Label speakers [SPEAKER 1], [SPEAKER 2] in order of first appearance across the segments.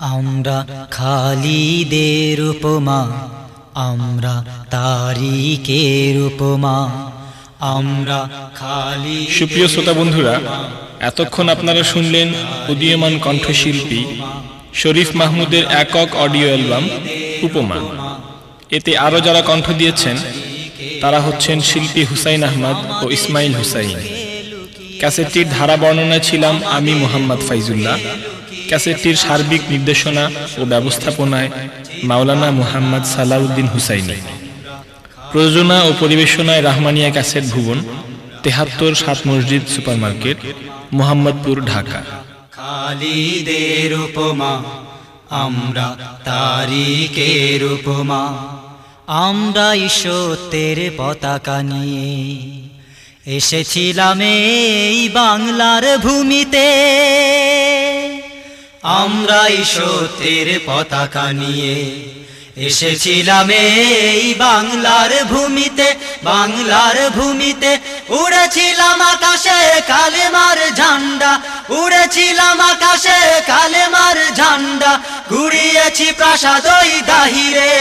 [SPEAKER 1] আমরা খালিদের উপমা, আমরা তারিকের উপমা, আমরা খালি
[SPEAKER 2] সুপ্রিয় শ্রোতা বন্ধুরা, এতক্ষণ আপনারা শুনলেন উদীয়মান কণ্ঠশিল্পী শরীফ মাহমুদের একক অডিও অ্যালবাম, উপমা। এতে আরও যারা কণ্ঠ দিয়েছেন, তারা হচ্ছেন শিল্পী হুসাইন আহমদ ও ইসমাইল হুসাইন। ক্যাসেটটির ধারা বর্ণনায় ছিলাম আমি মোহাম্মদ ফাইজুল্লাহ। ক্যাসেটটির সার্বিক নির্দেশনা ও ব্যবস্থাপনায় মাওলানা মুহাম্মদ সালাউদ্দিন হুসাইনি। প্রযোজনা ও পরিবেশনায় রাহমানিয়া ক্যাসেট ভুবন, তেহাত্তর সাত মসজিদ সুপারমার্কেট, মোহাম্মদপুর, ঢাকা।
[SPEAKER 1] খালিদের উপমা, আমরা তারিকের উপমা, আমরা সত্যের পতাকা নিয়ে এসেছিলাম এই বাংলার ভূমিতে। আমরা সত্যের পতাকা নিয়ে এসেছিলাম এই বাংলার ভূমিতে বাংলার ভূমিতে। উড়েছিলাম আকাশে কালেমার ঝান্ডা, উড়েছিলাম আকাশে কালেমার ঝান্ডা ঘুরিয়েছি প্রাসাদ ওই দাহিরে।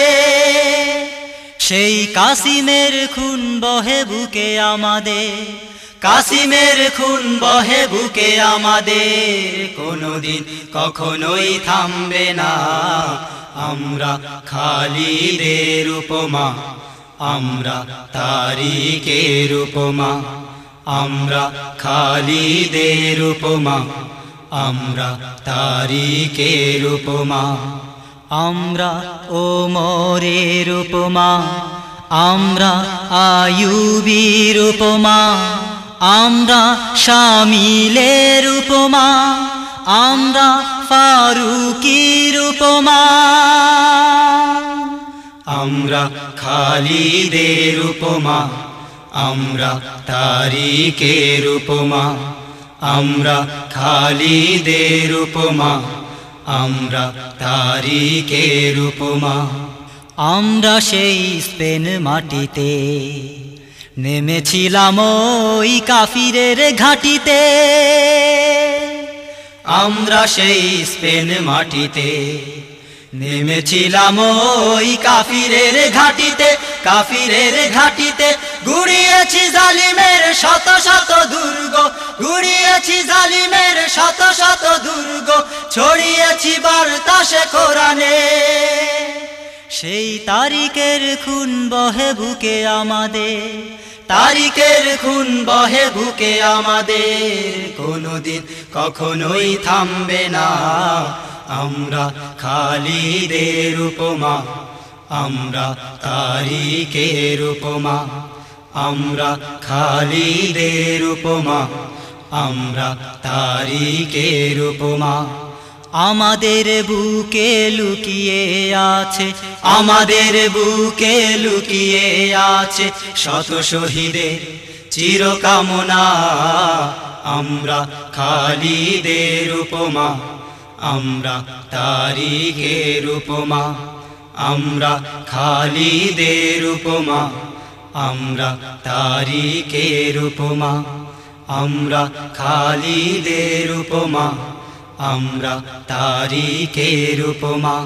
[SPEAKER 1] সেই কাসিমের খুন বহে বুকে আমাদের কাসিমের খুন বহে বুকে আমাদের কোনোদিন কখনোই থামবে না। আমরা খালিদের উপমা, আমরা তারিকের উপমা, আমরা খালিদের উপমা, আমরা তারিকের উপমা, আমরা ওমরের উপমা, আমরা আয়ুবীর উপমা। আমরা শামিলের উপমা আমরা ফারুকির উপমা। আমরা খালিদের উপমা আমরা তারিকের উপমা। আমরা খালিদের উপমা আমরা তারিকের উপমা। আমরা সেই স্পেন মাটিতে নেমেছিলাম ওই কাফিরের ঘাটিতে। আমরা সেই স্পেন মাটিতে। নেমেছিলাম ওই কাফিরের ঘাটিতে কাফিরের ঘাটিতে। গুড়িয়েছি জালিমের শত শত দুর্গ, গুড়িয়েছি জালিমের শত শত দুর্গ। ছড়িয়েছি বার্তাসে কোরআনে। সেই তারিখের খুন বহে বুকে আমাদের। তারিকের খুন বহে বুকে আমাদের, কোনোদিন কখনোই থামবে না। আমরা খালিদের উপমা, আমরা তারিকের উপমা, আমরা খালিদের উপমা, আমরা তারিকের উপমা। আমাদের বুকে লুকিয়ে আছে, আমাদের বুকে লুকিয়ে আছে। শত শহীদের চিরকামনা, আমরা খালিদের উপমা, আমরা তারিখের উপমা, আমরা খালিদের উপমা, আমরা তারিখের উপমা, আমরা খালিদের উপমা। আমরা তারিকের উপমা।